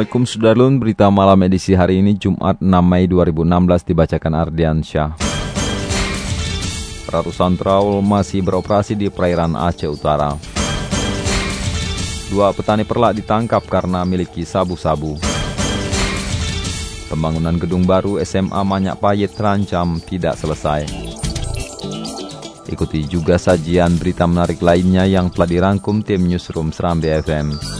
Assalamualaikum Sudarlun, berita malam edisi hari ini Jumat 6 Mei 2016 dibacakan Ardian Syah. Ratusan traul masih beroperasi di perairan Aceh Utara. Dua petani perlak ditangkap karena miliki sabu-sabu. Pembangunan gedung baru SMA Manyak Payet terancam tidak selesai. Ikuti juga sajian berita menarik lainnya yang telah dirangkum tim Newsroom Seram BFM.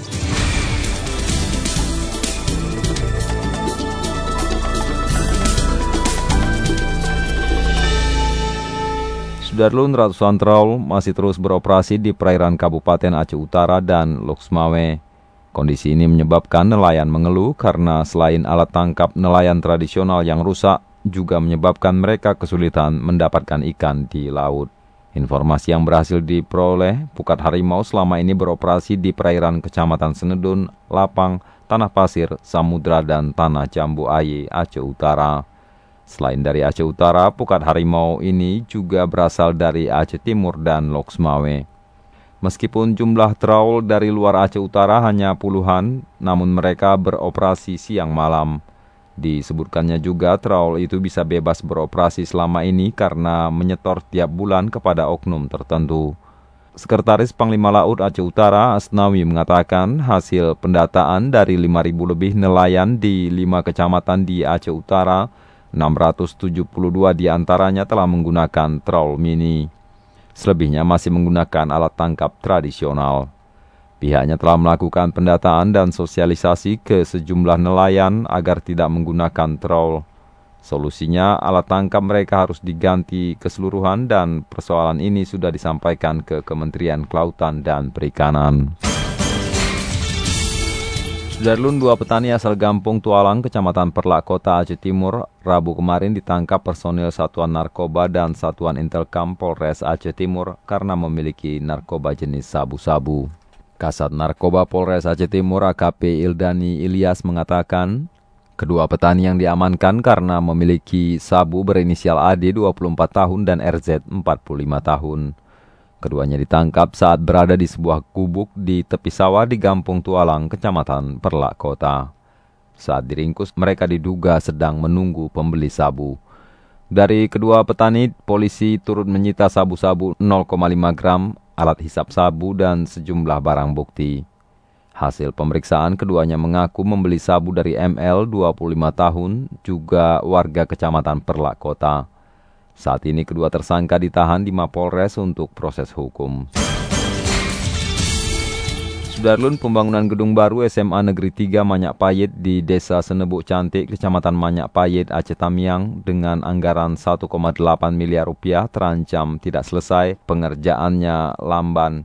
Sudarlun ratusan traul masih terus beroperasi di perairan Kabupaten Aceh Utara dan Loksmawe. Kondisi ini menyebabkan nelayan mengeluh karena selain alat tangkap nelayan tradisional yang rusak, juga menyebabkan mereka kesulitan mendapatkan ikan di laut. Informasi yang berhasil diperoleh, Pukat Harimau selama ini beroperasi di perairan Kecamatan Senedun, Lapang, Tanah Pasir, Samudra, dan Tanah Jambu Aye, Aceh Utara. Selain dari Aceh Utara, pukat harimau ini juga berasal dari Aceh Timur dan Loksmawe. Meskipun jumlah traul dari luar Aceh Utara hanya puluhan, namun mereka beroperasi siang malam. Disebutkannya juga traul itu bisa bebas beroperasi selama ini karena menyetor tiap bulan kepada oknum tertentu. Sekretaris Panglima Laut Aceh Utara Asnawi mengatakan hasil pendataan dari 5.000 lebih nelayan di lima kecamatan di Aceh Utara 672 di antaranya telah menggunakan troll mini. Selebihnya masih menggunakan alat tangkap tradisional. Pihaknya telah melakukan pendataan dan sosialisasi ke sejumlah nelayan agar tidak menggunakan troll. Solusinya, alat tangkap mereka harus diganti keseluruhan dan persoalan ini sudah disampaikan ke Kementerian Kelautan dan Perikanan. Darlun dua petani asal Gampung Tualang, Kecamatan Perlak Kota Aceh Timur, Rabu kemarin ditangkap personil Satuan Narkoba dan Satuan Intelkam Polres Aceh Timur karena memiliki narkoba jenis sabu-sabu. Kasat Narkoba Polres Aceh Timur AKP Ildani Ilyas mengatakan, kedua petani yang diamankan karena memiliki sabu berinisial AD 24 tahun dan RZ 45 tahun. Keduanya ditangkap saat berada di sebuah gubuk di tepi sawah di Gampung Tualang, Kecamatan Perlak Kota. Saat diringkus, mereka diduga sedang menunggu pembeli sabu. Dari kedua petani, polisi turut menyita sabu-sabu 0,5 gram, alat hisap sabu, dan sejumlah barang bukti. Hasil pemeriksaan keduanya mengaku membeli sabu dari ML 25 tahun, juga warga Kecamatan Perlak Kota. Saat ini kedua tersangka ditahan di Mapolres untuk proses hukum. Sudarlun pembangunan gedung baru SMA Negeri 3 Manyak Payet di Desa Senebuk Cantik, Kecamatan Manyak Payet, Aceh Tamiang dengan anggaran 1,8 miliar rupiah terancam tidak selesai, pengerjaannya lamban.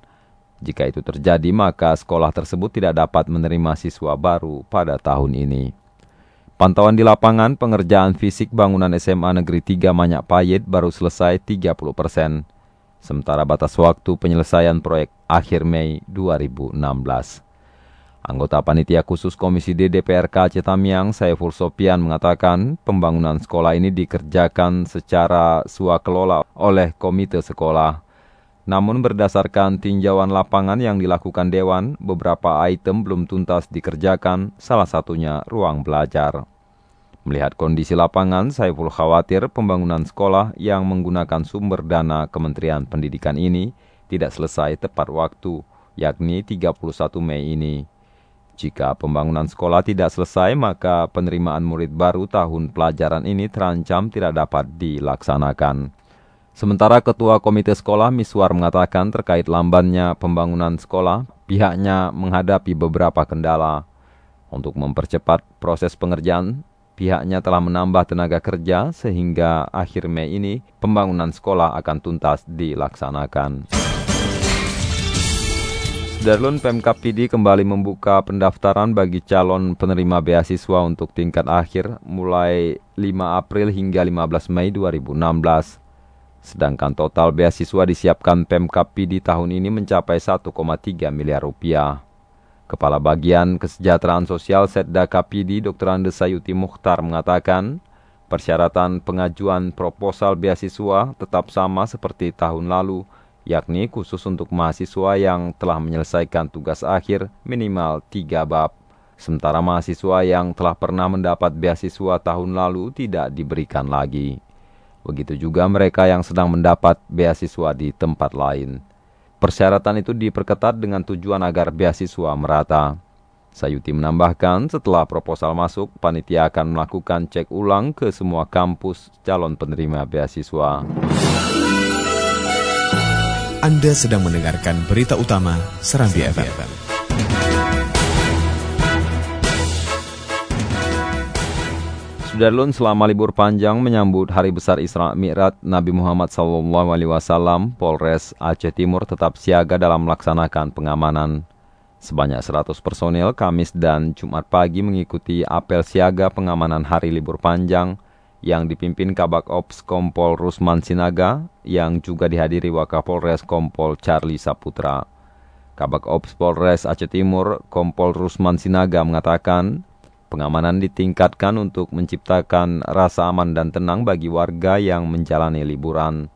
Jika itu terjadi, maka sekolah tersebut tidak dapat menerima siswa baru pada tahun ini. Pantauan di lapangan pengerjaan fisik bangunan SMA Negeri 3 Manyak Payet baru selesai 30 persen. Sementara batas waktu penyelesaian proyek akhir Mei 2016. Anggota Panitia Khusus Komisi D DPRK Aceh Tamiang, Saiful Sopian mengatakan pembangunan sekolah ini dikerjakan secara suakelola oleh komite sekolah. Namun berdasarkan tinjauan lapangan yang dilakukan Dewan, beberapa item belum tuntas dikerjakan, salah satunya ruang belajar. Melihat kondisi lapangan, Saiful khawatir pembangunan sekolah yang menggunakan sumber dana Kementerian Pendidikan ini tidak selesai tepat waktu, yakni 31 Mei ini. Jika pembangunan sekolah tidak selesai, maka penerimaan murid baru tahun pelajaran ini terancam tidak dapat dilaksanakan. Sementara Ketua Komite Sekolah Miswar mengatakan terkait lambannya pembangunan sekolah, pihaknya menghadapi beberapa kendala. Untuk mempercepat proses pengerjaan, pihaknya telah menambah tenaga kerja sehingga akhir Mei ini pembangunan sekolah akan tuntas dilaksanakan. Darlun Pemkap PD kembali membuka pendaftaran bagi calon penerima beasiswa untuk tingkat akhir mulai 5 April hingga 15 Mei 2016. Sedangkan total beasiswa disiapkan Pemkap PD tahun ini mencapai 1,3 miliar rupiah. Kepala Bagian Kesejahteraan Sosial Setda KPD Dr. Andes Sayuti Mukhtar mengatakan, persyaratan pengajuan proposal beasiswa tetap sama seperti tahun lalu, yakni khusus untuk mahasiswa yang telah menyelesaikan tugas akhir minimal 3 bab. Sementara mahasiswa yang telah pernah mendapat beasiswa tahun lalu tidak diberikan lagi. Begitu juga mereka yang sedang mendapat beasiswa di tempat lain. Persyaratan itu diperketat dengan tujuan agar beasiswa merata. Sayuti menambahkan, setelah proposal masuk, panitia akan melakukan cek ulang ke semua kampus calon penerima beasiswa. Anda sedang mendengarkan berita utama Serambi, FM. Sudarlun selama libur panjang menyambut Hari Besar Isra Mi'raj Nabi Muhammad SAW, Polres Aceh Timur tetap siaga dalam melaksanakan pengamanan. Sebanyak 100 personel Kamis dan Jumat pagi mengikuti apel siaga pengamanan hari libur panjang yang dipimpin Kabak Ops Kompol Rusman Sinaga yang juga dihadiri Wakapolres Kompol Charlie Saputra. Kabak Ops Polres Aceh Timur Kompol Rusman Sinaga mengatakan Pengamanan ditingkatkan untuk menciptakan rasa aman dan tenang bagi warga yang menjalani liburan.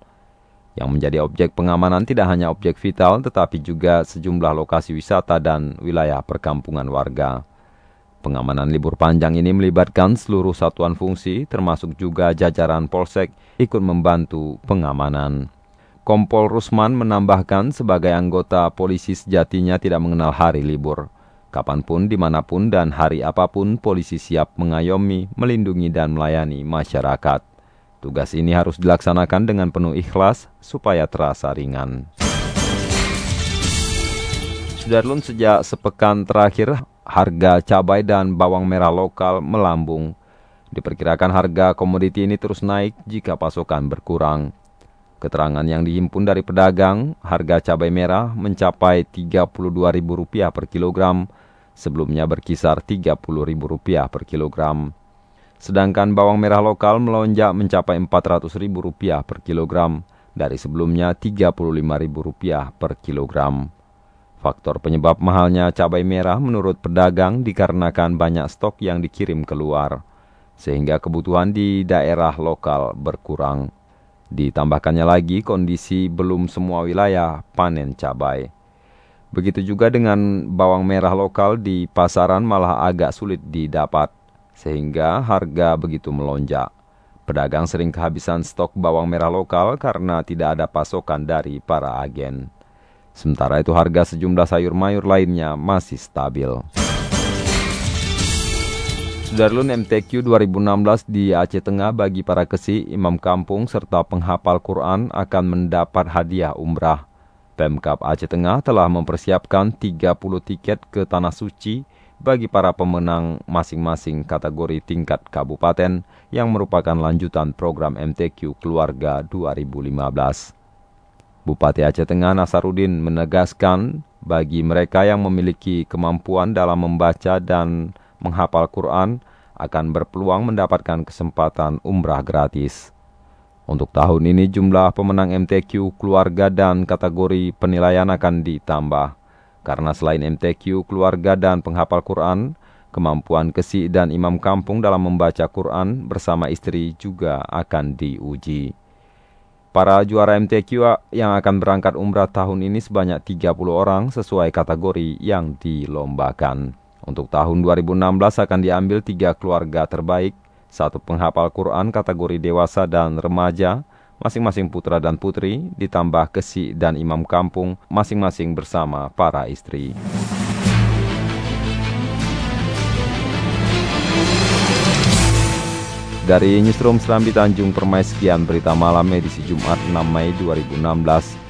Yang menjadi objek pengamanan tidak hanya objek vital tetapi juga sejumlah lokasi wisata dan wilayah perkampungan warga. Pengamanan libur panjang ini melibatkan seluruh satuan fungsi termasuk juga jajaran Polsek ikut membantu pengamanan. Kompol Rusman menambahkan sebagai anggota polisi sejatinya tidak mengenal hari libur. Kapan pun, di mana pun, dan hari apa pun, polisi siap mengayomi, melindungi, dan melayani masyarakat. Tugas ini harus dilaksanakan dengan penuh ikhlas supaya terasa ringan. Sudarlun sejak sepekan terakhir, harga cabai dan bawang merah lokal melambung. Diperkirakan harga komoditi ini terus naik jika pasokan berkurang. Keterangan yang dihimpun dari pedagang, harga cabai merah mencapai Rp32.000 per kilogram, sebelumnya berkisar Rp30.000 per kilogram. Sedangkan bawang merah lokal melonjak mencapai Rp400.000 per kilogram, dari sebelumnya Rp35.000 per kilogram. Faktor penyebab mahalnya cabai merah menurut pedagang dikarenakan banyak stok yang dikirim keluar, sehingga kebutuhan di daerah lokal berkurang. Ditambahkannya lagi kondisi belum semua wilayah panen cabai. Begitu juga dengan bawang merah lokal di pasaran malah agak sulit didapat, sehingga harga begitu melonjak. Pedagang sering kehabisan stok bawang merah lokal karena tidak ada pasokan dari para agen. Sementara itu harga sejumlah sayur mayur lainnya masih stabil. Sudarlun MTQ 2016 di Aceh Tengah bagi para kesi, imam kampung, serta penghafal Quran akan mendapat hadiah umrah. Pemkap Aceh Tengah telah mempersiapkan 30 tiket ke Tanah Suci bagi para pemenang masing-masing kategori tingkat kabupaten yang merupakan lanjutan program MTQ Keluarga 2015. Bupati Aceh Tengah Nasarudin menegaskan bagi mereka yang memiliki kemampuan dalam membaca dan menghafal Quran akan berpeluang mendapatkan kesempatan umrah gratis. Untuk tahun ini jumlah pemenang MTQ keluarga dan kategori penilaian akan ditambah. Karena selain MTQ keluarga dan penghafal Quran, kemampuan kesi dan imam kampung dalam membaca Quran bersama istri juga akan diuji. Para juara MTQ yang akan berangkat umrah tahun ini sebanyak 30 orang sesuai kategori yang dilombakan. Untuk tahun 2016 akan diambil tiga keluarga terbaik, satu penghafal Quran kategori dewasa dan remaja, masing-masing putra dan putri, ditambah kesi dan imam kampung, masing-masing bersama para istri. Dari Newsroom Serambi Tanjung Permai sekian berita malam edisi Jumat 6 Mei 2016.